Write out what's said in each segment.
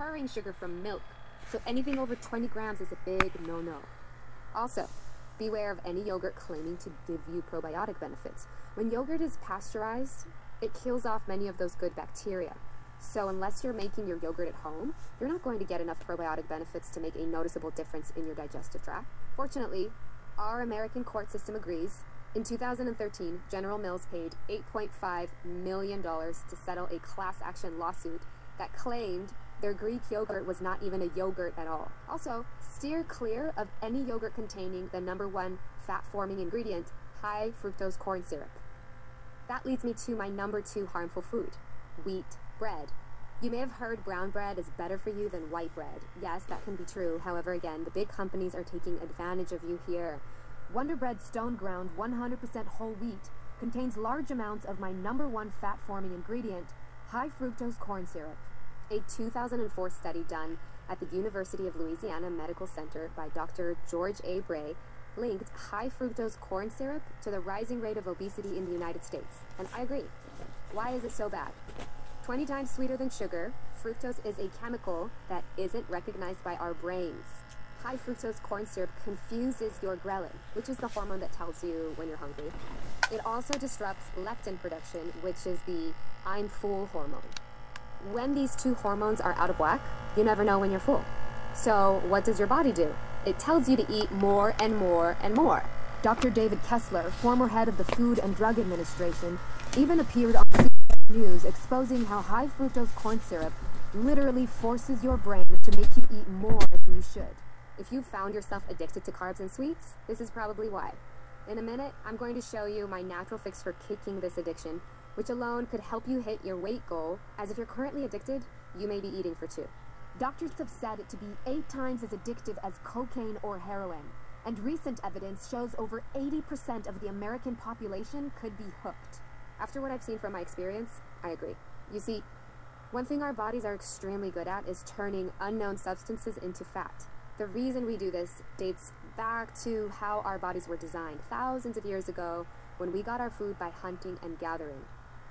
deterring sugar from milk, so anything over 20 grams is a big no no. Also, beware of any yogurt claiming to give you probiotic benefits. When yogurt is pasteurized, it kills off many of those good bacteria. So, unless you're making your yogurt at home, you're not going to get enough probiotic benefits to make a noticeable difference in your digestive tract. Fortunately, our American court system agrees. In 2013, General Mills paid $8.5 million to settle a class action lawsuit that claimed their Greek yogurt was not even a yogurt at all. Also, steer clear of any yogurt containing the number one fat forming ingredient, high fructose corn syrup. That leads me to my number two harmful food wheat bread. You may have heard brown bread is better for you than white bread. Yes, that can be true. However, again, the big companies are taking advantage of you here. Wonder Bread Stone Ground 100% whole wheat contains large amounts of my number one fat forming ingredient, high fructose corn syrup. A 2004 study done at the University of Louisiana Medical Center by Dr. George A. Bray linked high fructose corn syrup to the rising rate of obesity in the United States. And I agree. Why is it so bad? 20 times sweeter than sugar, fructose is a chemical that isn't recognized by our brains. High fructose corn syrup confuses your ghrelin, which is the hormone that tells you when you're hungry. It also disrupts leptin production, which is the I'm full hormone. When these two hormones are out of whack, you never know when you're full. So, what does your body do? It tells you to eat more and more and more. Dr. David Kessler, former head of the Food and Drug Administration, even appeared on CNN News exposing how high fructose corn syrup literally forces your brain to make you eat more than you should. If you've found yourself addicted to carbs and sweets, this is probably why. In a minute, I'm going to show you my natural fix for kicking this addiction, which alone could help you hit your weight goal, as if you're currently addicted, you may be eating for two. Doctors have said it to be eight times as addictive as cocaine or heroin, and recent evidence shows over 80% of the American population could be hooked. After what I've seen from my experience, I agree. You see, one thing our bodies are extremely good at is turning unknown substances into fat. The reason we do this dates back to how our bodies were designed thousands of years ago when we got our food by hunting and gathering.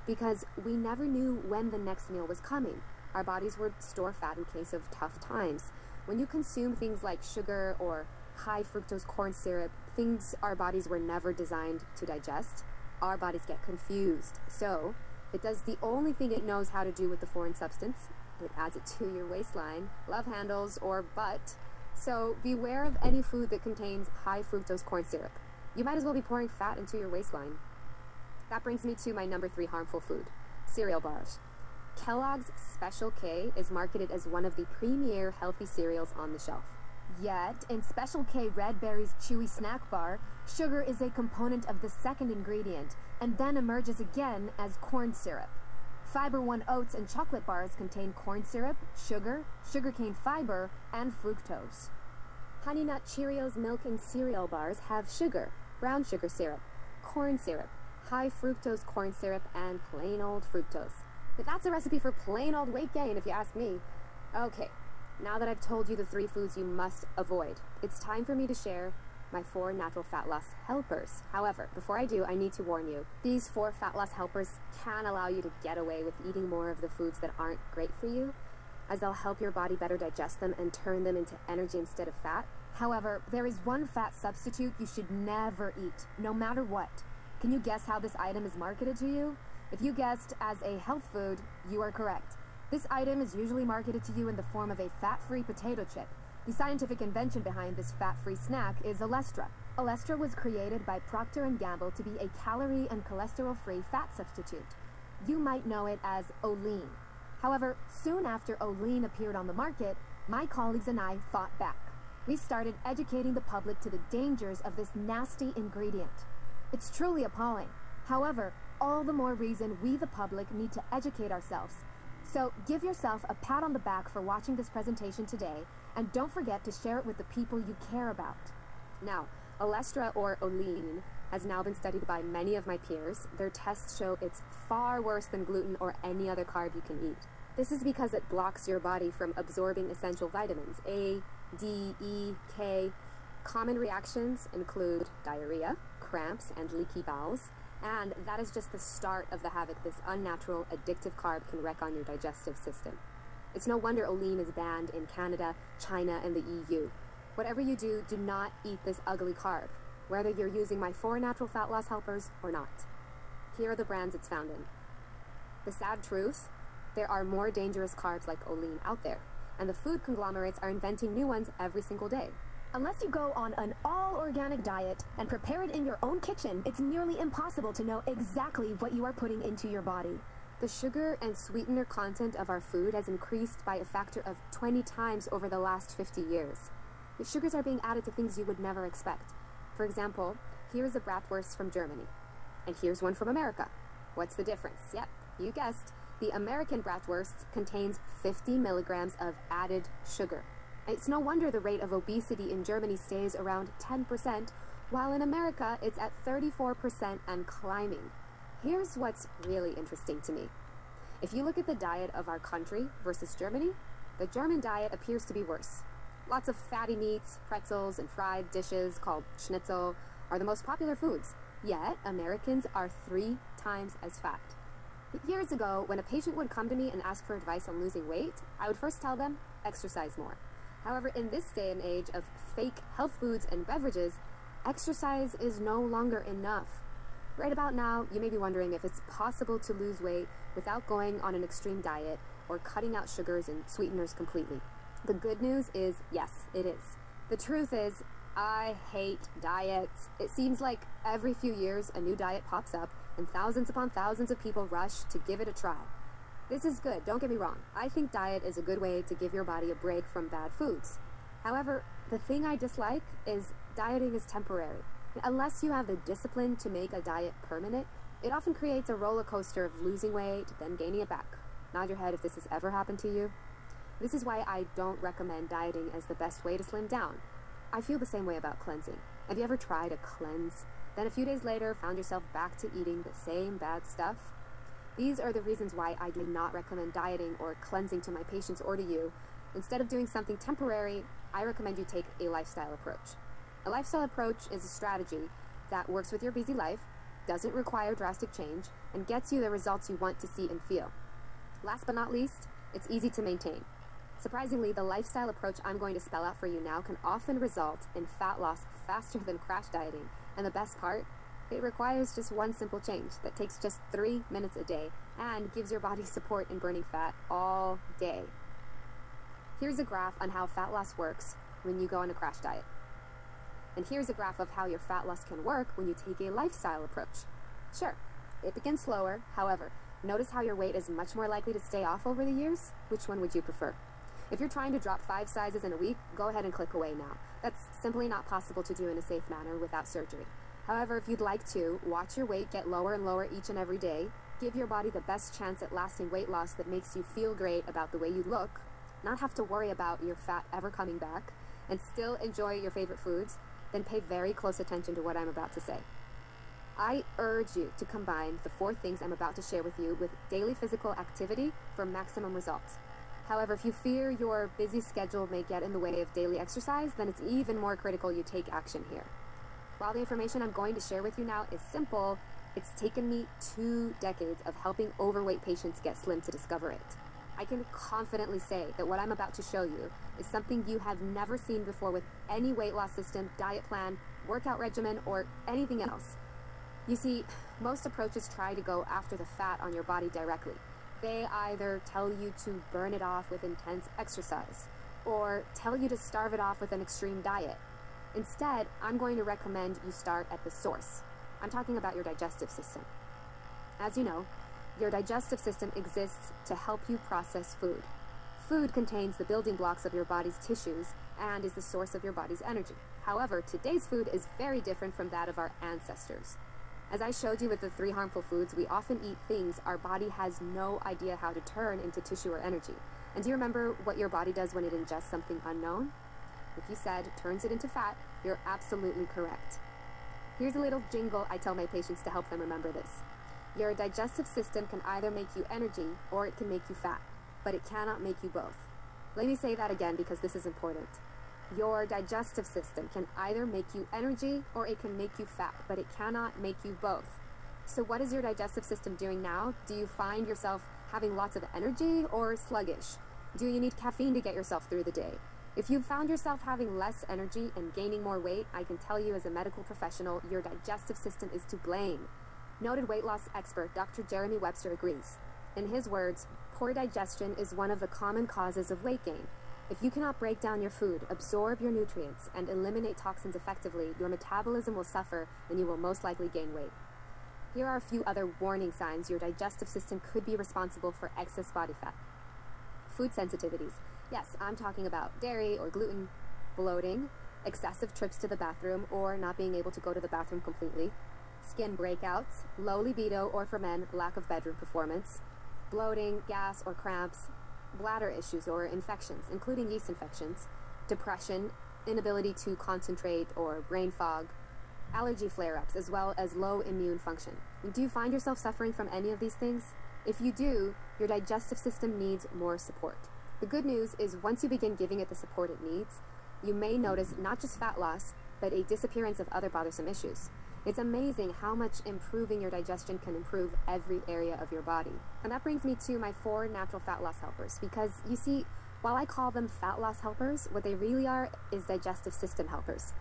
Because we never knew when the next meal was coming. Our bodies would store fat in case of tough times. When you consume things like sugar or high fructose corn syrup, things our bodies were never designed to digest, our bodies get confused. So, it does the only thing it knows how to do with the foreign substance. It adds it to your waistline, love handles, or butt. So, beware of any food that contains high fructose corn syrup. You might as well be pouring fat into your waistline. That brings me to my number three harmful food cereal bars. Kellogg's Special K is marketed as one of the premier healthy cereals on the shelf. Yet, in Special K Red Berry's chewy snack bar, sugar is a component of the second ingredient and then emerges again as corn syrup. Fiber One oats and chocolate bars contain corn syrup, sugar, sugarcane fiber, and fructose. Honey Nut Cheerios milk and cereal bars have sugar, brown sugar syrup, corn syrup, high fructose corn syrup, and plain old fructose. But that's a recipe for plain old weight gain, if you ask me. Okay, now that I've told you the three foods you must avoid, it's time for me to share my four natural fat loss helpers. However, before I do, I need to warn you these four fat loss helpers can allow you to get away with eating more of the foods that aren't great for you, as they'll help your body better digest them and turn them into energy instead of fat. However, there is one fat substitute you should never eat, no matter what. Can you guess how this item is marketed to you? If you guessed as a health food, you are correct. This item is usually marketed to you in the form of a fat free potato chip. The scientific invention behind this fat-free snack is Olestra. Olestra was created by Procter & Gamble to be a calorie and cholesterol-free fat substitute. You might know it as Olean. However, soon after Olean appeared on the market, my colleagues and I fought back. We started educating the public to the dangers of this nasty ingredient. It's truly appalling. However, all the more reason we, the public, need to educate ourselves. So give yourself a pat on the back for watching this presentation today, and don't forget to share it with the people you care about. Now, Olestra or Olean has now been studied by many of my peers. Their tests show it's far worse than gluten or any other carb you can eat. This is because it blocks your body from absorbing essential vitamins A, D, E, K. Common reactions include diarrhea, cramps, and leaky bowels. And that is just the start of the havoc this unnatural, addictive carb can wreak on your digestive system. It's no wonder Olean is banned in Canada, China, and the EU. Whatever you do, do not eat this ugly carb, whether you're using my four natural fat loss helpers or not. Here are the brands it's found in. The sad truth there are more dangerous carbs like Olean out there, and the food conglomerates are inventing new ones every single day. Unless you go on an all organic diet and prepare it in your own kitchen, it's nearly impossible to know exactly what you are putting into your body. The sugar and sweetener content of our food has increased by a factor of 20 times over the last 50 years. The sugars are being added to things you would never expect. For example, here is a bratwurst from Germany, and here's one from America. What's the difference? Yep, you guessed. The American bratwurst contains 50 milligrams of added sugar. It's no wonder the rate of obesity in Germany stays around 10%, while in America it's at 34% and climbing. Here's what's really interesting to me. If you look at the diet of our country versus Germany, the German diet appears to be worse. Lots of fatty meats, pretzels, and fried dishes called schnitzel are the most popular foods, yet Americans are three times as fat. Years ago, when a patient would come to me and ask for advice on losing weight, I would first tell them exercise more. However, in this day and age of fake health foods and beverages, exercise is no longer enough. Right about now, you may be wondering if it's possible to lose weight without going on an extreme diet or cutting out sugars and sweeteners completely. The good news is yes, it is. The truth is, I hate diets. It seems like every few years a new diet pops up and thousands upon thousands of people rush to give it a try. This is good, don't get me wrong. I think diet is a good way to give your body a break from bad foods. However, the thing I dislike is dieting is temporary. Unless you have the discipline to make a diet permanent, it often creates a roller coaster of losing weight, then gaining it back. Nod your head if this has ever happened to you. This is why I don't recommend dieting as the best way to slim down. I feel the same way about cleansing. Have you ever tried a cleanse? Then a few days later found yourself back to eating the same bad stuff? These are the reasons why I do not recommend dieting or cleansing to my patients or to you. Instead of doing something temporary, I recommend you take a lifestyle approach. A lifestyle approach is a strategy that works with your busy life, doesn't require drastic change, and gets you the results you want to see and feel. Last but not least, it's easy to maintain. Surprisingly, the lifestyle approach I'm going to spell out for you now can often result in fat loss faster than crash dieting. And the best part, it requires just one simple change that takes just three minutes a day and gives your body support in burning fat all day. Here's a graph on how fat loss works when you go on a crash diet. And here's a graph of how your fat loss can work when you take a lifestyle approach. Sure, it begins slower, however, notice how your weight is much more likely to stay off over the years? Which one would you prefer? If you're trying to drop five sizes in a week, go ahead and click away now. That's simply not possible to do in a safe manner without surgery. However, if you'd like to, watch your weight get lower and lower each and every day. Give your body the best chance at lasting weight loss that makes you feel great about the way you look, not have to worry about your fat ever coming back, and still enjoy your favorite foods, then pay very close attention to what I'm about to say. I urge you to combine the four things I'm about to share with you with daily physical activity for maximum results. However, if you fear your busy schedule may get in the way of daily exercise, then it's even more critical you take action here. While the information I'm going to share with you now is simple, it's taken me two decades of helping overweight patients get slim to discover it. I can confidently say that what I'm about to show you is something you have never seen before with any weight loss system, diet plan, workout regimen, or anything else. You see, most approaches try to go after the fat on your body directly. They either tell you to burn it off with intense exercise, or tell you to starve it off with an extreme diet. Instead, I'm going to recommend you start at the source. I'm talking about your digestive system. As you know, your digestive system exists to help you process food. Food contains the building blocks of your body's tissues and is the source of your body's energy. However, today's food is very different from that of our ancestors. As I showed you with the three harmful foods, we often eat things our body has no idea how to turn into tissue or energy. And do you remember what your body does when it ingests something unknown? If you said turns it into fat, you're absolutely correct. Here's a little jingle I tell my patients to help them remember this. Your digestive system can either make you energy or it can make you fat, but it cannot make you both. Let me say that again because this is important. Your digestive system can either make you energy or it can make you fat, but it cannot make you both. So, what is your digestive system doing now? Do you find yourself having lots of energy or sluggish? Do you need caffeine to get yourself through the day? If you've found yourself having less energy and gaining more weight, I can tell you as a medical professional, your digestive system is to blame. Noted weight loss expert Dr. Jeremy Webster agrees. In his words, poor digestion is one of the common causes of weight gain. If you cannot break down your food, absorb your nutrients, and eliminate toxins effectively, your metabolism will suffer and you will most likely gain weight. Here are a few other warning signs your digestive system could be responsible for excess body fat. Food sensitivities. Yes, I'm talking about dairy or gluten, bloating, excessive trips to the bathroom, or not being able to go to the bathroom completely, skin breakouts, low libido or for men, lack of bedroom performance, bloating, gas or cramps, bladder issues or infections, including yeast infections, depression, inability to concentrate or brain fog, allergy flare ups, as well as low immune function. Do you find yourself suffering from any of these things? If you do, your digestive system needs more support. The good news is once you begin giving it the support it needs, you may notice not just fat loss, but a disappearance of other bothersome issues. It's amazing how much improving your digestion can improve every area of your body. And that brings me to my four natural fat loss helpers because you see, while I call them fat loss helpers, what they really are is digestive system helpers.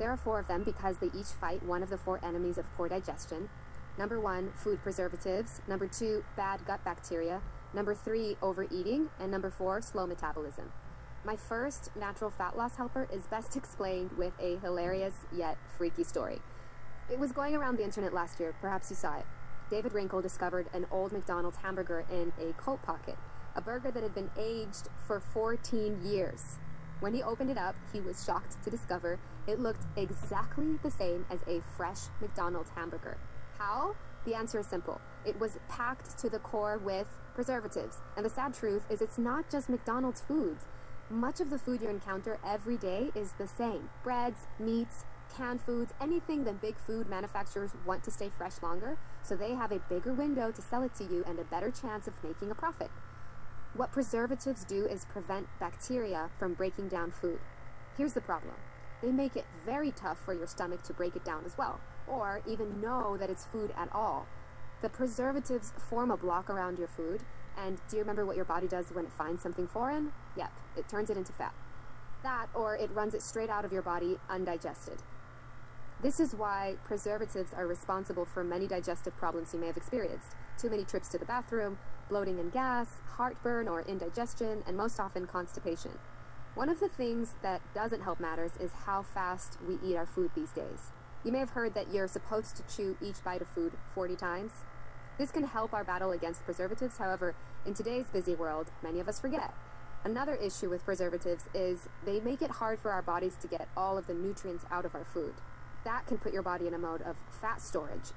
There are four of them because they each fight one of the four enemies of poor digestion. Number one, food preservatives. Number two, bad gut bacteria. Number three, overeating. And number four, slow metabolism. My first natural fat loss helper is best explained with a hilarious yet freaky story. It was going around the internet last year, perhaps you saw it. David Whipple discovered an old McDonald's hamburger in a coat pocket, a burger that had been aged for 14 years. When he opened it up, he was shocked to discover it looked exactly the same as a fresh McDonald's hamburger. How? The answer is simple. It was packed to the core with preservatives. And the sad truth is, it's not just McDonald's foods. Much of the food you encounter every day is the same breads, meats, canned foods, anything that big food manufacturers want to stay fresh longer, so they have a bigger window to sell it to you and a better chance of making a profit. What preservatives do is prevent bacteria from breaking down food. Here's the problem they make it very tough for your stomach to break it down as well, or even know that it's food at all. The preservatives form a block around your food, and do you remember what your body does when it finds something foreign? Yep, it turns it into fat. That, or it runs it straight out of your body undigested. This is why preservatives are responsible for many digestive problems you may have experienced too many trips to the bathroom, bloating and gas, heartburn or indigestion, and most often constipation. One of the things that doesn't help matters is how fast we eat our food these days. You may have heard that you're supposed to chew each bite of food 40 times. This can help our battle against preservatives, however, in today's busy world, many of us forget. Another issue with preservatives is they make it hard for our bodies to get all of the nutrients out of our food that can put your body in a mode of fat storage.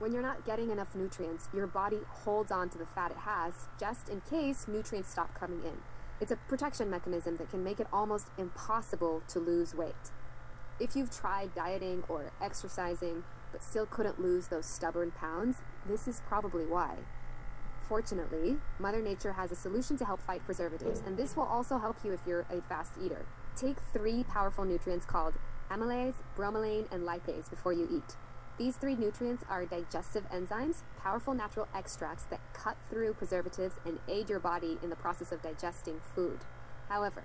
When you're not getting enough nutrients, your body holds on to the fat it has just in case nutrients stop coming in. It's a protection mechanism that can make it almost impossible to lose weight. If you've tried dieting or exercising but still couldn't lose those stubborn pounds, this is probably why. Fortunately, Mother Nature has a solution to help fight preservatives, and this will also help you if you're a fast eater. Take three powerful nutrients called amylase, bromelain, and lipase before you eat. These three nutrients are digestive enzymes, powerful natural extracts that cut through preservatives and aid your body in the process of digesting food. However,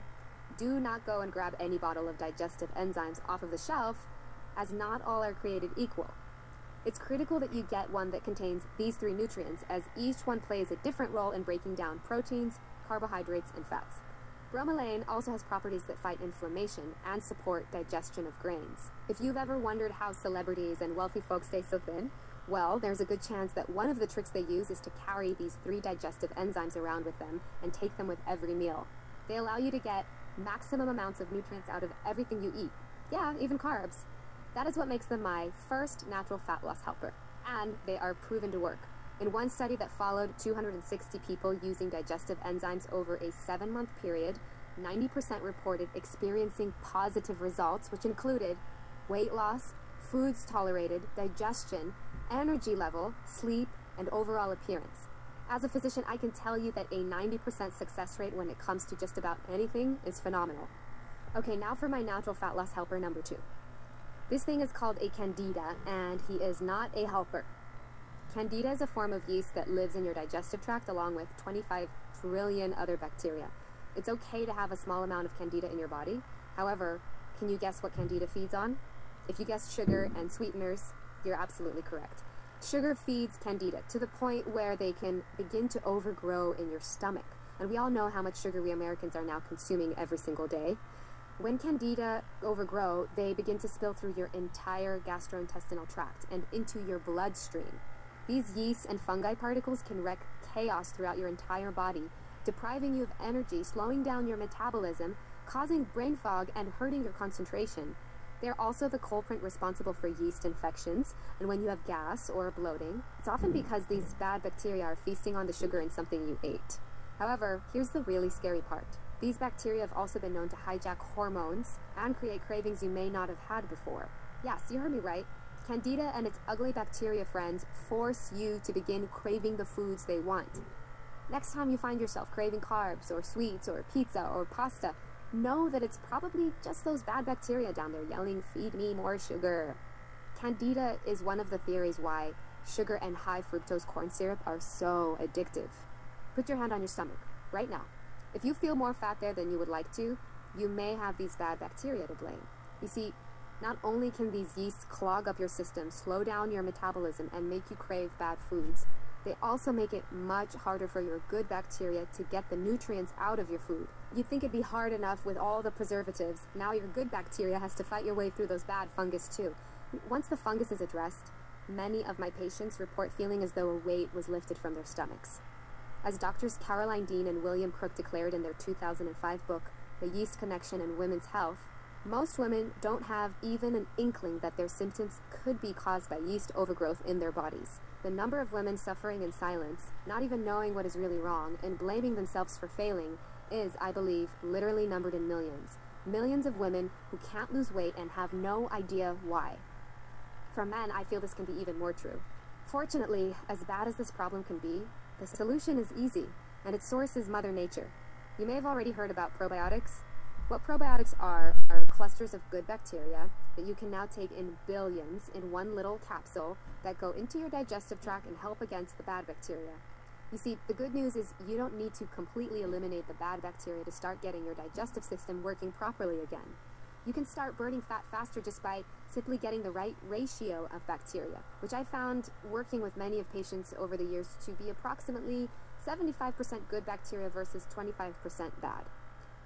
do not go and grab any bottle of digestive enzymes off of the shelf, as not all are created equal. It's critical that you get one that contains these three nutrients, as each one plays a different role in breaking down proteins, carbohydrates, and fats. Bromelain also has properties that fight inflammation and support digestion of grains. If you've ever wondered how celebrities and wealthy folks stay so thin, well, there's a good chance that one of the tricks they use is to carry these three digestive enzymes around with them and take them with every meal. They allow you to get maximum amounts of nutrients out of everything you eat. Yeah, even carbs. That is what makes them my first natural fat loss helper, and they are proven to work. In one study that followed 260 people using digestive enzymes over a seven month period, 90% reported experiencing positive results, which included weight loss, foods tolerated, digestion, energy level, sleep, and overall appearance. As a physician, I can tell you that a 90% success rate when it comes to just about anything is phenomenal. Okay, now for my natural fat loss helper number two. This thing is called a candida, and he is not a helper. Candida is a form of yeast that lives in your digestive tract along with 25 trillion other bacteria. It's okay to have a small amount of candida in your body. However, can you guess what candida feeds on? If you guessed sugar and sweeteners, you're absolutely correct. Sugar feeds candida to the point where they can begin to overgrow in your stomach. And we all know how much sugar we Americans are now consuming every single day. When candida overgrow, they begin to spill through your entire gastrointestinal tract and into your bloodstream. These yeast and fungi particles can wreak chaos throughout your entire body, depriving you of energy, slowing down your metabolism, causing brain fog, and hurting your concentration. They're also the culprit responsible for yeast infections, and when you have gas or bloating, it's often hmm. because these bad bacteria are feasting on the sugar in something you ate. However, here's the really scary part. These bacteria have also been known to hijack hormones and create cravings you may not have had before. Yes, you heard me right. Candida and its ugly bacteria friends force you to begin craving the foods they want. Next time you find yourself craving carbs or sweets or pizza or pasta, know that it's probably just those bad bacteria down there yelling, feed me more sugar. Candida is one of the theories why sugar and high fructose corn syrup are so addictive. Put your hand on your stomach right now. If you feel more fat there than you would like to, you may have these bad bacteria to blame. You see, not only can these yeasts clog up your system, slow down your metabolism, and make you crave bad foods, they also make it much harder for your good bacteria to get the nutrients out of your food. You'd think it'd be hard enough with all the preservatives. Now your good bacteria has to fight your way through those bad fungus too. Once the fungus is addressed, many of my patients report feeling as though a weight was lifted from their stomachs. As doctors Caroline Dean and William Crook declared in their 2005 book, The Yeast Connection in Women's Health, most women don't have even an inkling that their symptoms could be caused by yeast overgrowth in their bodies. The number of women suffering in silence, not even knowing what is really wrong, and blaming themselves for failing is, I believe, literally numbered in millions. Millions of women who can't lose weight and have no idea why. For men, I feel this can be even more true. Fortunately, as bad as this problem can be, the solution is easy, and its source is Mother Nature. You may have already heard about probiotics. What probiotics are are clusters of good bacteria that you can now take in billions in one little capsule that go into your digestive tract and help against the bad bacteria. You see, the good news is you don't need to completely eliminate the bad bacteria to start getting your digestive system working properly again. You can start burning fat faster just by simply getting the right ratio of bacteria, which I found working with many of patients over the years to be approximately 75% good bacteria versus 25% bad.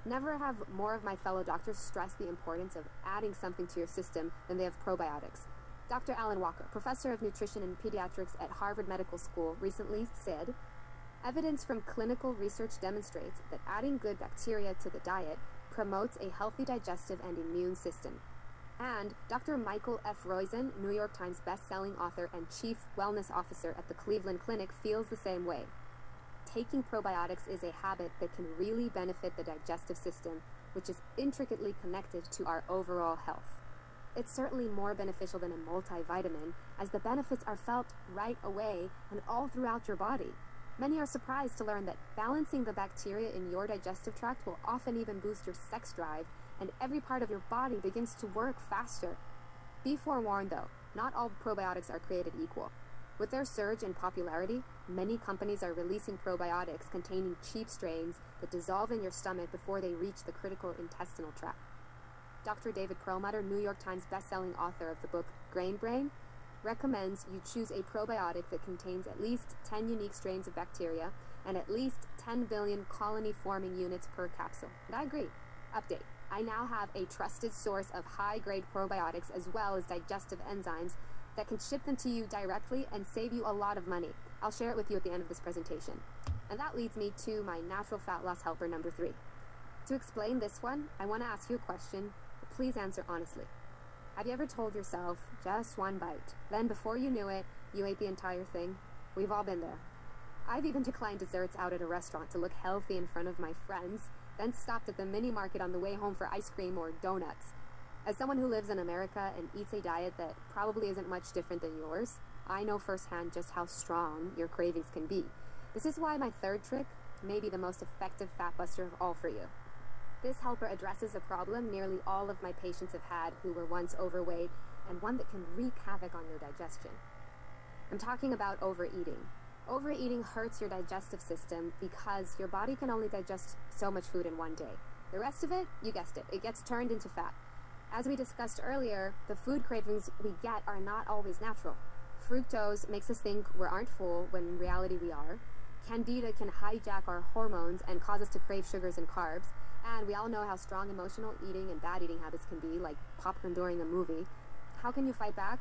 Never have more of my fellow doctors stress the importance of adding something to your system than they have probiotics. Dr. Alan Walker, professor of nutrition and pediatrics at Harvard Medical School, recently said Evidence from clinical research demonstrates that adding good bacteria to the diet promotes a healthy digestive and immune system. And Dr. Michael F. Roizen, New York Times best-selling author and chief wellness officer at the Cleveland Clinic, feels the same way. Taking probiotics is a habit that can really benefit the digestive system, which is intricately connected to our overall health. It's certainly more beneficial than a multivitamin, as the benefits are felt right away and all throughout your body. Many are surprised to learn that balancing the bacteria in your digestive tract will often even boost your sex drive, and every part of your body begins to work faster. Be forewarned though, not all probiotics are created equal. With their surge in popularity, many companies are releasing probiotics containing cheap strains that dissolve in your stomach before they reach the critical intestinal tract. Dr. David Perlmutter, New York Times bestselling author of the book Grain Brain, recommends you choose a probiotic that contains at least 10 unique strains of bacteria and at least 10 billion colony forming units per capsule. And I agree. Update. I now have a trusted source of high grade probiotics as well as digestive enzymes that can ship them to you directly and save you a lot of money. I'll share it with you at the end of this presentation. And that leads me to my natural fat loss helper number three. To explain this one, I want to ask you a question. Please answer honestly. Have you ever told yourself, just one bite, then before you knew it, you ate the entire thing? We've all been there. I've even declined desserts out at a restaurant to look healthy in front of my friends, then stopped at the mini market on the way home for ice cream or donuts. As someone who lives in America and eats a diet that probably isn't much different than yours, I know firsthand just how strong your cravings can be. This is why my third trick may be the most effective fat buster of all for you. This helper addresses a problem nearly all of my patients have had who were once overweight and one that can wreak havoc on your digestion. I'm talking about overeating. Overeating hurts your digestive system because your body can only digest so much food in one day. The rest of it, you guessed it, it gets turned into fat. As we discussed earlier, the food cravings we get are not always natural. Fructose makes us think we aren't full when in reality we are. Candida can hijack our hormones and cause us to crave sugars and carbs. And we all know how strong emotional eating and bad eating habits can be, like popcorn during a movie. How can you fight back?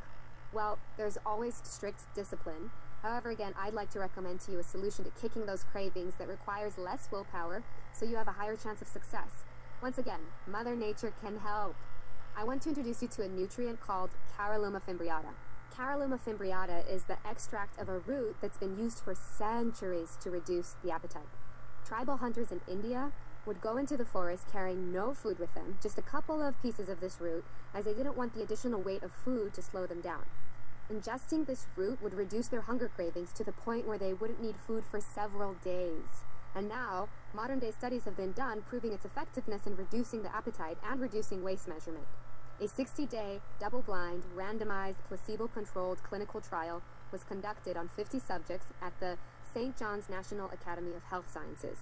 Well, there's always strict discipline. However, again, I'd like to recommend to you a solution to kicking those cravings that requires less willpower so you have a higher chance of success. Once again, Mother Nature can help. I want to introduce you to a nutrient called Caralluma fimbriata. Caralluma fimbriata is the extract of a root that's been used for centuries to reduce the appetite. Tribal hunters in India would go into the forest carrying no food with them, just a couple of pieces of this root, as they didn't want the additional weight of food to slow them down. Ingesting this root would reduce their hunger cravings to the point where they wouldn't need food for several days. And now, modern day studies have been done proving its effectiveness in reducing the appetite and reducing waist measurement. A 60 day, double blind, randomized, placebo controlled clinical trial was conducted on 50 subjects at the St. John's National Academy of Health Sciences.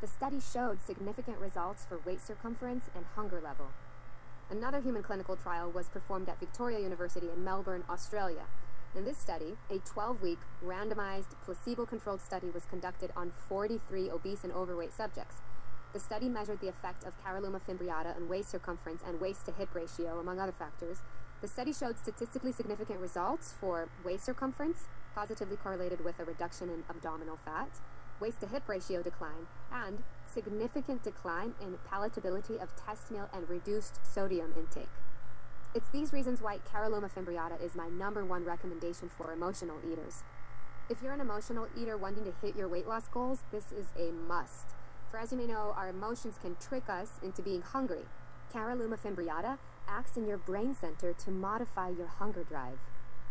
The study showed significant results for waist circumference and hunger level. Another human clinical trial was performed at Victoria University in Melbourne, Australia. In this study, a 12 week randomized placebo controlled study was conducted on 43 obese and overweight subjects. The study measured the effect of Caralluma fimbriata on waist circumference and waist to hip ratio, among other factors. The study showed statistically significant results for waist circumference, positively correlated with a reduction in abdominal fat, waist to hip ratio decline, and significant decline in palatability of test meal and reduced sodium intake. It's these reasons why Caralluma fimbriata is my number one recommendation for emotional eaters. If you're an emotional eater wanting to hit your weight loss goals, this is a must. For as you may know, our emotions can trick us into being hungry. Caralluma fimbriata acts in your brain center to modify your hunger drive.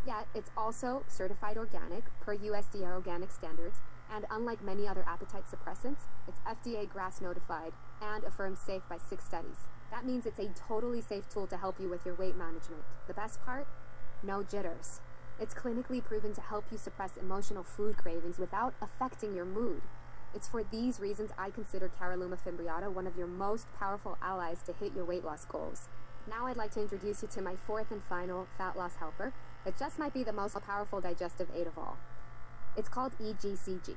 Yet, it's also certified organic per USDA organic standards and unlike many other appetite suppressants, it's FDA GRAS notified and affirmed safe by six studies. That means it's a totally safe tool to help you with your weight management. The best part? No jitters. It's clinically proven to help you suppress emotional food cravings without affecting your mood. It's for these reasons I consider Caralluma fimbriata one of your most powerful allies to hit your weight loss goals. Now I'd like to introduce you to my fourth and final fat loss helper that just might be the most powerful digestive aid of all. It's called EGCG.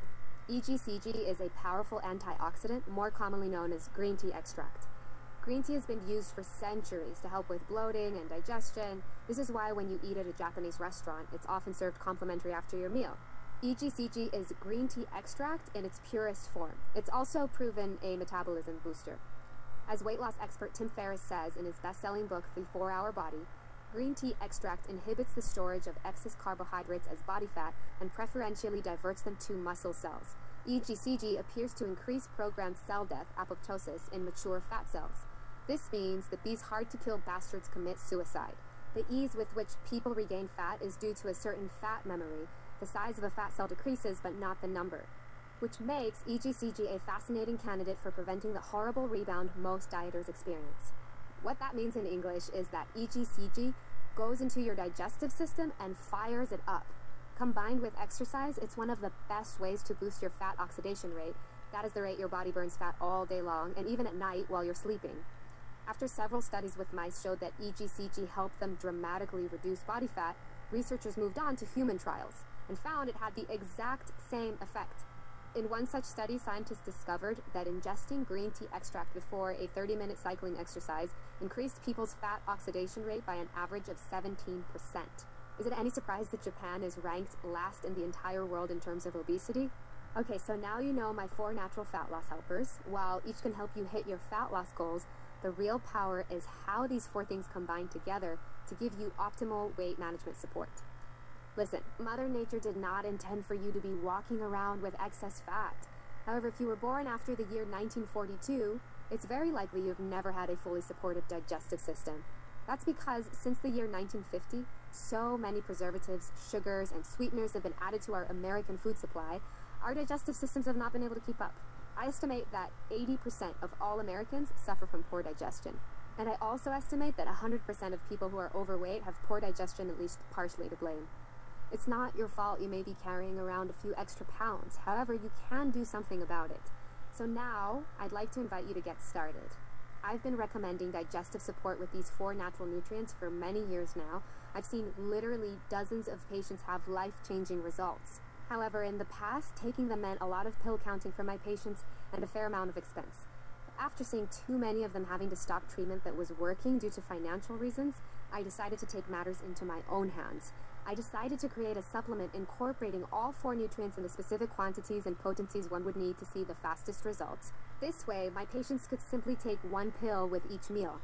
EGCG is a powerful antioxidant, more commonly known as green tea extract. Green tea has been used for centuries to help with bloating and digestion. This is why when you eat at a Japanese restaurant, it's often served complimentary after your meal. EGCG is green tea extract in its purest form. It's also proven a metabolism booster. As weight loss expert Tim Ferriss says in his best selling book, The 4 Hour Body, Green tea extract inhibits the storage of excess carbohydrates as body fat and preferentially diverts them to muscle cells. EGCG appears to increase programmed cell death, apoptosis, in mature fat cells. This means that these hard to kill bastards commit suicide. The ease with which people regain fat is due to a certain fat memory. The size of a fat cell decreases, but not the number, which makes EGCG a fascinating candidate for preventing the horrible rebound most dieters experience. What that means in English is that EGCG goes into your digestive system and fires it up. Combined with exercise, it's one of the best ways to boost your fat oxidation rate. That is the rate your body burns fat all day long and even at night while you're sleeping. After several studies with mice showed that EGCG helped them dramatically reduce body fat, researchers moved on to human trials and found it had the exact same effect. In one such study, scientists discovered that ingesting green tea extract before a 30 minute cycling exercise increased people's fat oxidation rate by an average of 17%. Is it any surprise that Japan is ranked last in the entire world in terms of obesity? Okay, so now you know my four natural fat loss helpers. While each can help you hit your fat loss goals, the real power is how these four things combine together to give you optimal weight management support. Listen, Mother Nature did not intend for you to be walking around with excess fat. However, if you were born after the year 1942, it's very likely you've never had a fully supportive digestive system. That's because since the year 1950, so many preservatives, sugars, and sweeteners have been added to our American food supply, our digestive systems have not been able to keep up. I estimate that 80% of all Americans suffer from poor digestion. And I also estimate that 100% of people who are overweight have poor digestion at least partially to blame. It's not your fault you may be carrying around a few extra pounds. However, you can do something about it. So now, I'd like to invite you to get started. I've been recommending digestive support with these four natural nutrients for many years now. I've seen literally dozens of patients have life changing results. However, in the past, taking them meant a lot of pill counting for my patients and a fair amount of expense. After seeing too many of them having to stop treatment that was working due to financial reasons, I decided to take matters into my own hands. I decided to create a supplement incorporating all four nutrients in the specific quantities and potencies one would need to see the fastest results. This way, my patients could simply take one pill with each meal.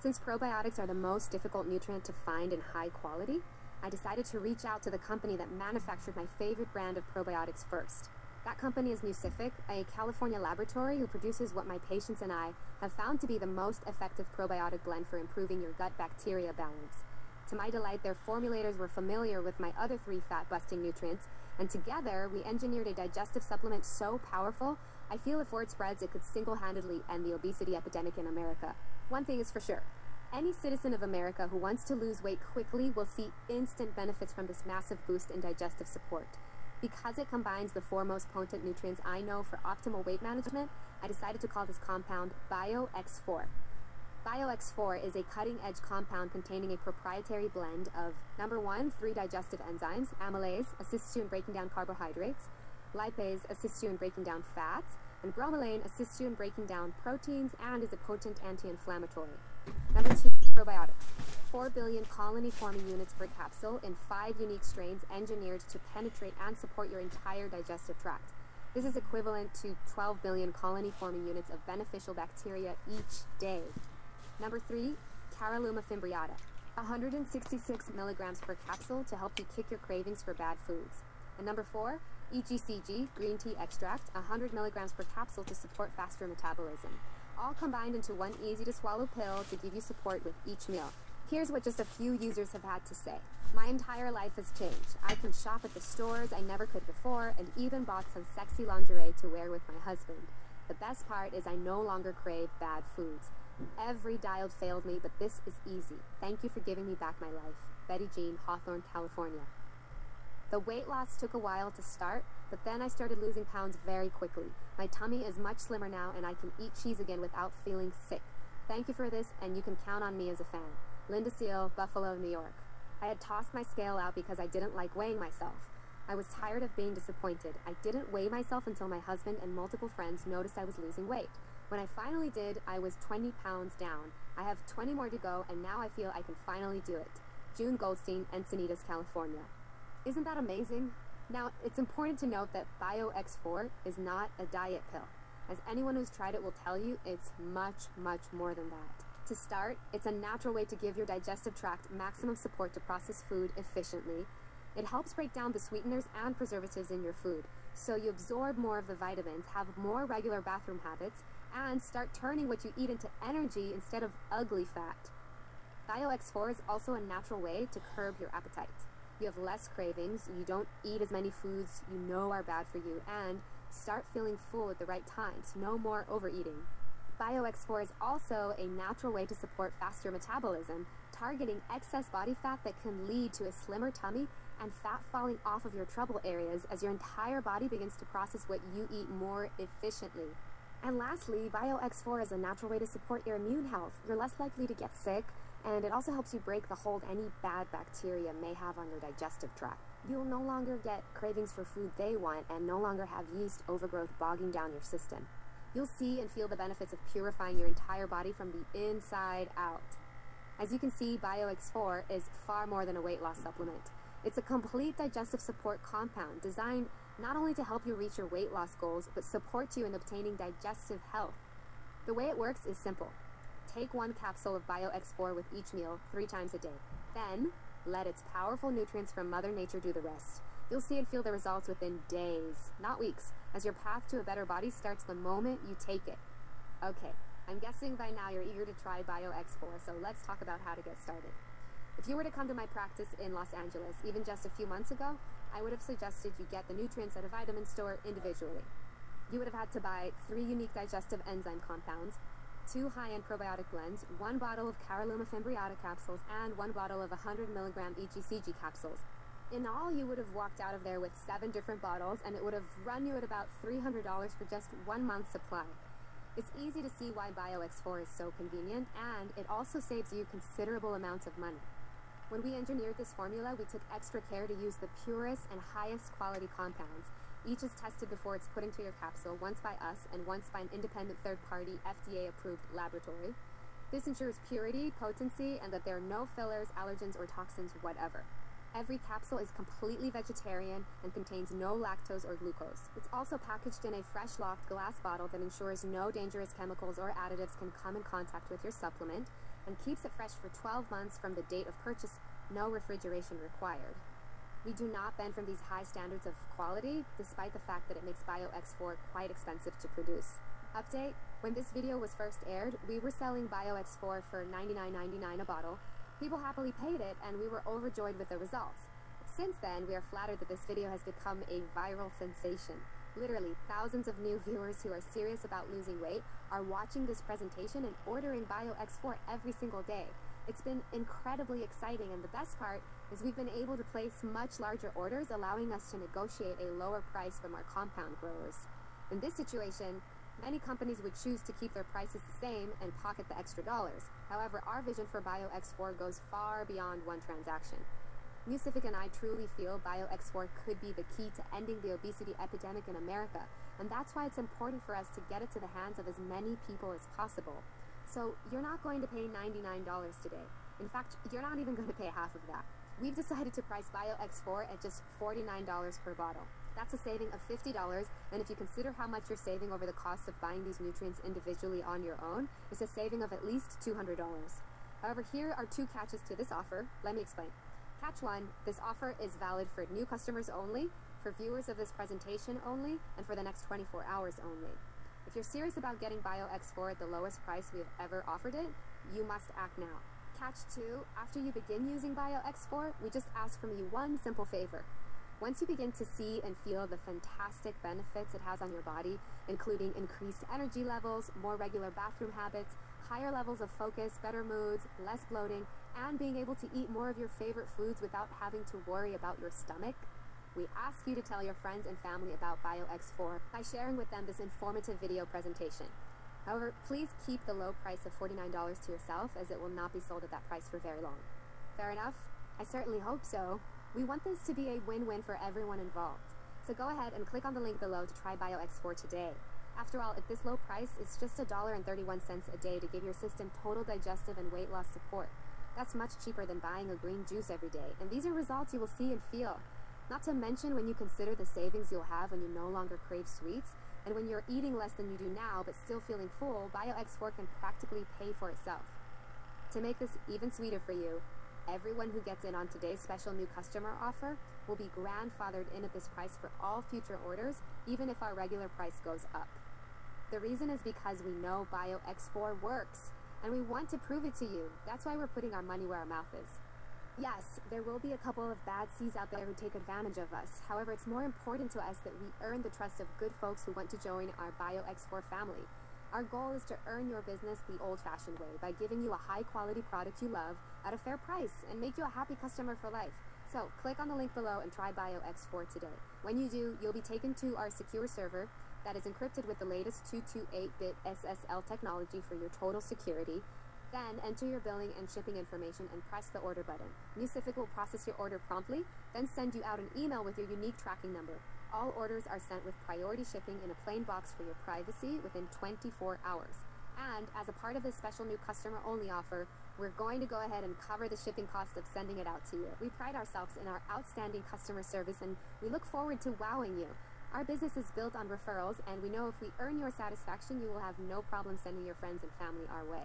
Since probiotics are the most difficult nutrient to find in high quality, I decided to reach out to the company that manufactured my favorite brand of probiotics first. That company is Nucific, a California laboratory who produces what my patients and I have found to be the most effective probiotic blend for improving your gut bacteria balance. To my delight, their formulators were familiar with my other three fat busting nutrients, and together we engineered a digestive supplement so powerful, I feel if word spreads, it could single handedly end the obesity epidemic in America. One thing is for sure any citizen of America who wants to lose weight quickly will see instant benefits from this massive boost in digestive support. Because it combines the four most potent nutrients I know for optimal weight management, I decided to call this compound BioX4. BioX4 is a cutting edge compound containing a proprietary blend of number one, three digestive enzymes. Amylase assists you in breaking down carbohydrates, lipase assists you in breaking down fats, and bromelain assists you in breaking down proteins and is a potent anti inflammatory. Number two, probiotics. 4 billion colony forming units per capsule in five unique strains engineered to penetrate and support your entire digestive tract. This is equivalent to 12 billion colony forming units of beneficial bacteria each day. Number three, Caralluma fimbriata. 166 milligrams per capsule to help you kick your cravings for bad foods. And number four, EGCG, green tea extract, 100 milligrams per capsule to support faster metabolism. All combined into one easy to swallow pill to give you support with each meal. Here's what just a few users have had to say. My entire life has changed. I can shop at the stores I never could before and even bought some sexy lingerie to wear with my husband. The best part is I no longer crave bad foods. Every dial failed me, but this is easy. Thank you for giving me back my life. Betty Jean, Hawthorne, California. The weight loss took a while to start, but then I started losing pounds very quickly. My tummy is much slimmer now, and I can eat cheese again without feeling sick. Thank you for this, and you can count on me as a fan. Linda Seal, Buffalo, New York. I had tossed my scale out because I didn't like weighing myself. I was tired of being disappointed. I didn't weigh myself until my husband and multiple friends noticed I was losing weight. When I finally did, I was 20 pounds down. I have 20 more to go, and now I feel I can finally do it. June Goldstein, Encinitas, California. Isn't that amazing? Now, it's important to note that BioX4 is not a diet pill. As anyone who's tried it will tell you, it's much, much more than that. To start, it's a natural way to give your digestive tract maximum support to process food efficiently. It helps break down the sweeteners and preservatives in your food, so you absorb more of the vitamins, have more regular bathroom habits, and start turning what you eat into energy instead of ugly fat. BioX4 is also a natural way to curb your appetite. You have less cravings, you don't eat as many foods you know are bad for you, and start feeling full at the right times. No more overeating. BioX4 is also a natural way to support faster metabolism, targeting excess body fat that can lead to a slimmer tummy and fat falling off of your trouble areas as your entire body begins to process what you eat more efficiently. And lastly, BioX4 is a natural way to support your immune health. You're less likely to get sick, and it also helps you break the hold any bad bacteria may have on your digestive tract. You'll no longer get cravings for food they want and no longer have yeast overgrowth bogging down your system. You'll see and feel the benefits of purifying your entire body from the inside out. As you can see, BioX4 is far more than a weight loss supplement. It's a complete digestive support compound designed not only to help you reach your weight loss goals, but support you in obtaining digestive health. The way it works is simple. Take one capsule of BioX4 with each meal three times a day. Then, let its powerful nutrients from Mother Nature do the rest. You'll see and feel the results within days, not weeks, as your path to a better body starts the moment you take it. Okay, I'm guessing by now you're eager to try BioX4, so let's talk about how to get started. If you were to come to my practice in Los Angeles, even just a few months ago, I would have suggested you get the nutrients at a vitamin store individually. You would have had to buy three unique digestive enzyme compounds, two high-end probiotic blends, one bottle of Caralluma fimbriata capsules, and one bottle of 100 milligram EGCG capsules. In all, you would have walked out of there with seven different bottles, and it would have run you at about $300 for just one month's supply. It's easy to see why BioX4 is so convenient, and it also saves you considerable amounts of money. When we engineered this formula, we took extra care to use the purest and highest quality compounds. Each is tested before it's put into your capsule, once by us and once by an independent third party FDA approved laboratory. This ensures purity, potency, and that there are no fillers, allergens, or toxins whatever. Every capsule is completely vegetarian and contains no lactose or glucose. It's also packaged in a fresh locked glass bottle that ensures no dangerous chemicals or additives can come in contact with your supplement and keeps it fresh for 12 months from the date of purchase, no refrigeration required. We do not bend from these high standards of quality, despite the fact that it makes BioX4 quite expensive to produce. Update When this video was first aired, we were selling BioX4 for $99.99 a bottle, People happily paid it, and we were overjoyed with the results. Since then, we are flattered that this video has become a viral sensation. Literally, thousands of new viewers who are serious about losing weight are watching this presentation and ordering BioX4 every single day. It's been incredibly exciting, and the best part is we've been able to place much larger orders, allowing us to negotiate a lower price from our compound growers. In this situation, Many companies would choose to keep their prices the same and pocket the extra dollars. However, our vision for BioX4 goes far beyond one transaction. Nucific and I truly feel BioX4 could be the key to ending the obesity epidemic in America, and that's why it's important for us to get it to the hands of as many people as possible. So, you're not going to pay $99 today. In fact, you're not even going to pay half of that. We've decided to price BioX4 at just $49 per bottle. That's a saving of $50, and if you consider how much you're saving over the cost of buying these nutrients individually on your own, it's a saving of at least $200. However, here are two catches to this offer. Let me explain. Catch one, this offer is valid for new customers only, for viewers of this presentation only, and for the next 24 hours only. If you're serious about getting BioX4 at the lowest price we have ever offered it, you must act now. Catch two, after you begin using BioX4, we just ask from you one simple favor. Once you begin to see and feel the fantastic benefits it has on your body, including increased energy levels, more regular bathroom habits, higher levels of focus, better moods, less bloating, and being able to eat more of your favorite foods without having to worry about your stomach, we ask you to tell your friends and family about BioX4 by sharing with them this informative video presentation. However, please keep the low price of $49 to yourself as it will not be sold at that price for very long. Fair enough? I certainly hope so. We want this to be a win-win for everyone involved. So go ahead and click on the link below to try BioX4 today. After all, at this low price, it's just $1.31 a day to give your system total digestive and weight loss support. That's much cheaper than buying a green juice every day, and these are results you will see and feel. Not to mention when you consider the savings you'll have when you no longer crave sweets, and when you're eating less than you do now but still feeling full, BioX4 can practically pay for itself. To make this even sweeter for you, Everyone who gets in on today's special new customer offer will be grandfathered in at this price for all future orders, even if our regular price goes up. The reason is because we know BioX4 works, and we want to prove it to you. That's why we're putting our money where our mouth is. Yes, there will be a couple of bad seeds out there who take advantage of us. However, it's more important to us that we earn the trust of good folks who want to join our BioX4 family. Our goal is to earn your business the old fashioned way by giving you a high quality product you love at a fair price and make you a happy customer for life. So click on the link below and try BioX4 today. When you do, you'll be taken to our secure server that is encrypted with the latest 228-bit SSL technology for your total security. Then enter your billing and shipping information and press the order button. Nucific will process your order promptly, then send you out an email with your unique tracking number. All orders are sent with priority shipping in a plain box for your privacy within 24 hours. And as a part of this special new customer only offer, we're going to go ahead and cover the shipping cost of sending it out to you. We pride ourselves in our outstanding customer service and we look forward to wowing you. Our business is built on referrals, and we know if we earn your satisfaction, you will have no problem sending your friends and family our way.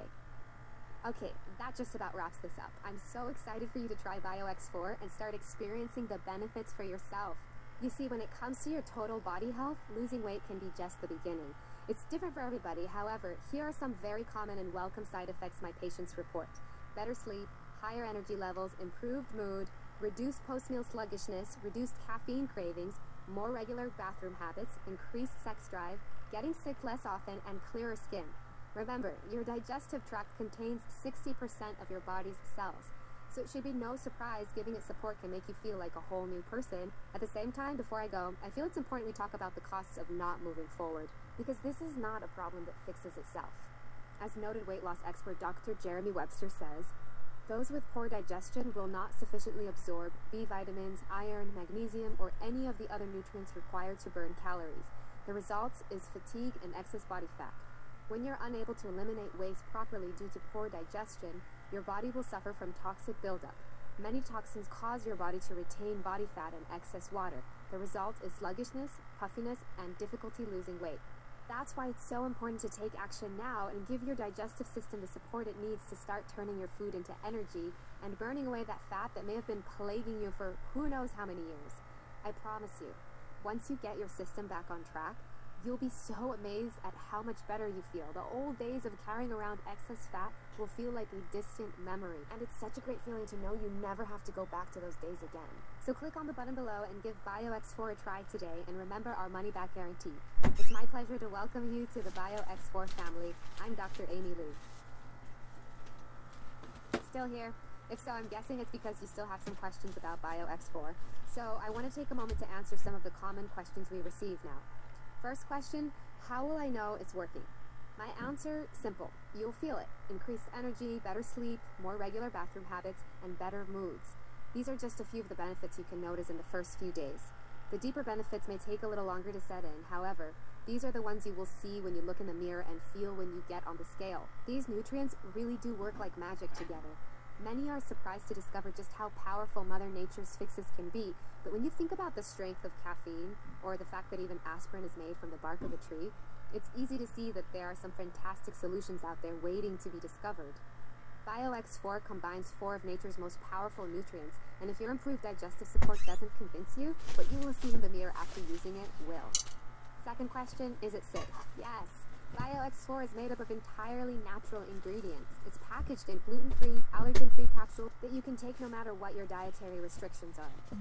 Okay, that just about wraps this up. I'm so excited for you to try BioX4 and start experiencing the benefits for yourself. You see, when it comes to your total body health, losing weight can be just the beginning. It's different for everybody, however, here are some very common and welcome side effects my patients report. Better sleep, higher energy levels, improved mood, reduced post-meal sluggishness, reduced caffeine cravings, more regular bathroom habits, increased sex drive, getting sick less often, and clearer skin. Remember, your digestive tract contains 60% of your body's cells. so it should be no surprise giving it support can make you feel like a whole new person. At the same time, before I go, I feel it's important we talk about the costs of not moving forward, because this is not a problem that fixes itself. As noted weight loss expert Dr. Jeremy Webster says, those with poor digestion will not sufficiently absorb B vitamins, iron, magnesium, or any of the other nutrients required to burn calories. The result is fatigue and excess body fat. When you're unable to eliminate waste properly due to poor digestion, your body will suffer from toxic buildup. Many toxins cause your body to retain body fat and excess water. The result is sluggishness, puffiness, and difficulty losing weight. That's why it's so important to take action now and give your digestive system the support it needs to start turning your food into energy and burning away that fat that may have been plaguing you for who knows how many years. I promise you, once you get your system back on track, You'll be so amazed at how much better you feel. The old days of carrying around excess fat will feel like a distant memory, and it's such a great feeling to know you never have to go back to those days again. So click on the button below and give BioX4 a try today, and remember our money back guarantee. It's my pleasure to welcome you to the BioX4 family. I'm Dr. Amy Lee. Still here? If so, I'm guessing it's because you still have some questions about BioX4. So I want to take a moment to answer some of the common questions we receive now. First question How will I know it's working? My answer simple. You'll feel it. Increased energy, better sleep, more regular bathroom habits, and better moods. These are just a few of the benefits you can notice in the first few days. The deeper benefits may take a little longer to set in, however, these are the ones you will see when you look in the mirror and feel when you get on the scale. These nutrients really do work like magic together. Many are surprised to discover just how powerful Mother Nature's fixes can be, but when you think about the strength of caffeine, or the fact that even aspirin is made from the bark of a tree, it's easy to see that there are some fantastic solutions out there waiting to be discovered. BioX4 combines four of nature's most powerful nutrients, and if your improved digestive support doesn't convince you, what you will see in the mirror after using it will. Second question, is it safe? Yes. BioX4 is made up of entirely natural ingredients. It's packaged in gluten-free, allergen-free capsules that you can take no matter what your dietary restrictions are.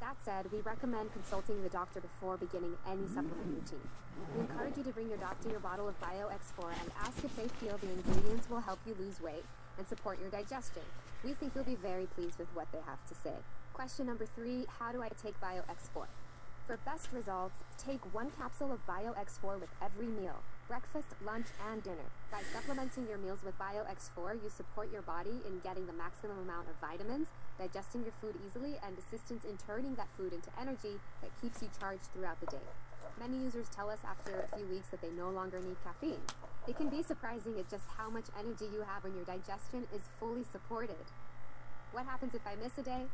That said, we recommend consulting the doctor before beginning any supplement routine. We encourage you to bring your doctor your bottle of BioX4 and ask if they feel the ingredients will help you lose weight and support your digestion. We think you'll be very pleased with what they have to say. Question number three, how do I take BioX4? For best results, take one capsule of BioX4 with every meal breakfast, lunch, and dinner. By supplementing your meals with BioX4, you support your body in getting the maximum amount of vitamins, digesting your food easily, and assistance in turning that food into energy that keeps you charged throughout the day. Many users tell us after a few weeks that they no longer need caffeine. It can be surprising at just how much energy you have when your digestion is fully supported. What happens if I miss a day?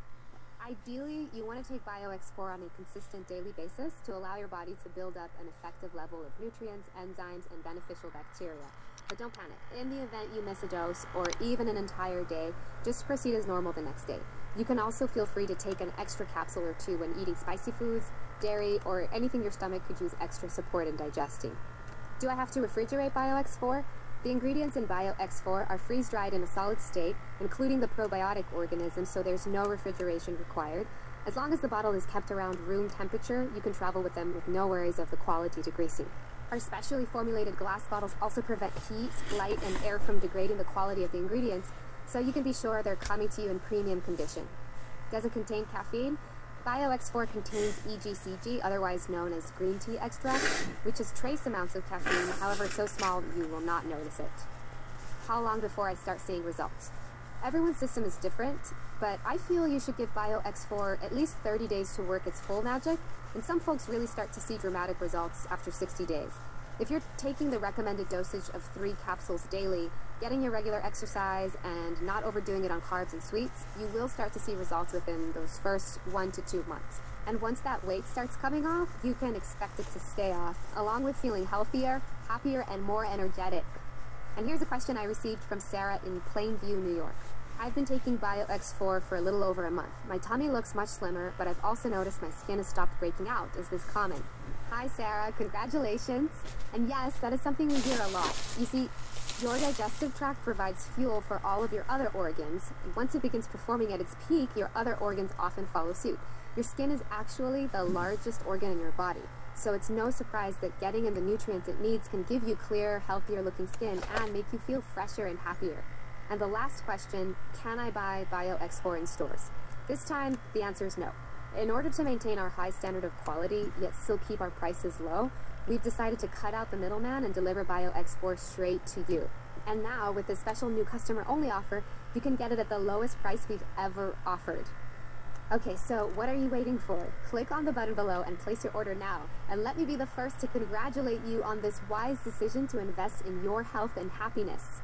Ideally, you want to take BioX4 on a consistent daily basis to allow your body to build up an effective level of nutrients, enzymes, and beneficial bacteria. But don't panic. In the event you miss a dose or even an entire day, just proceed as normal the next day. You can also feel free to take an extra capsule or two when eating spicy foods, dairy, or anything your stomach could use extra support in digesting. Do I have to refrigerate BioX4? The ingredients in BioX4 are freeze dried in a solid state, including the probiotic organisms, so there's no refrigeration required. As long as the bottle is kept around room temperature, you can travel with them with no worries of the quality degreasing. Our specially formulated glass bottles also prevent heat, light, and air from degrading the quality of the ingredients, so you can be sure they're coming to you in premium condition. Does it contain caffeine? BioX4 contains EGCG, otherwise known as green tea extract, which has trace amounts of caffeine, however so small you will not notice it. How long before I start seeing results? Everyone's system is different, but I feel you should give BioX4 at least 30 days to work its full magic, and some folks really start to see dramatic results after 60 days. If you're taking the recommended dosage of three capsules daily, getting your regular exercise, and not overdoing it on carbs and sweets, you will start to see results within those first one to two months. And once that weight starts coming off, you can expect it to stay off, along with feeling healthier, happier, and more energetic. And here's a question I received from Sarah in Plainview, New York. I've been taking BioX4 for a little over a month. My tummy looks much slimmer, but I've also noticed my skin has stopped breaking out. Is this common? Hi, Sarah. Congratulations. And yes, that is something we hear a lot. You see, your digestive tract provides fuel for all of your other organs. Once it begins performing at its peak, your other organs often follow suit. Your skin is actually the largest organ in your body. So it's no surprise that getting in the nutrients it needs can give you clearer, healthier looking skin and make you feel fresher and happier. And the last question, can I buy Bio X4 in stores? This time, the answer is no. In order to maintain our high standard of quality, yet still keep our prices low, we've decided to cut out the middleman and deliver Bio X4 straight to you. And now, with this special new customer only offer, you can get it at the lowest price we've ever offered. Okay, so what are you waiting for? Click on the button below and place your order now. And let me be the first to congratulate you on this wise decision to invest in your health and happiness.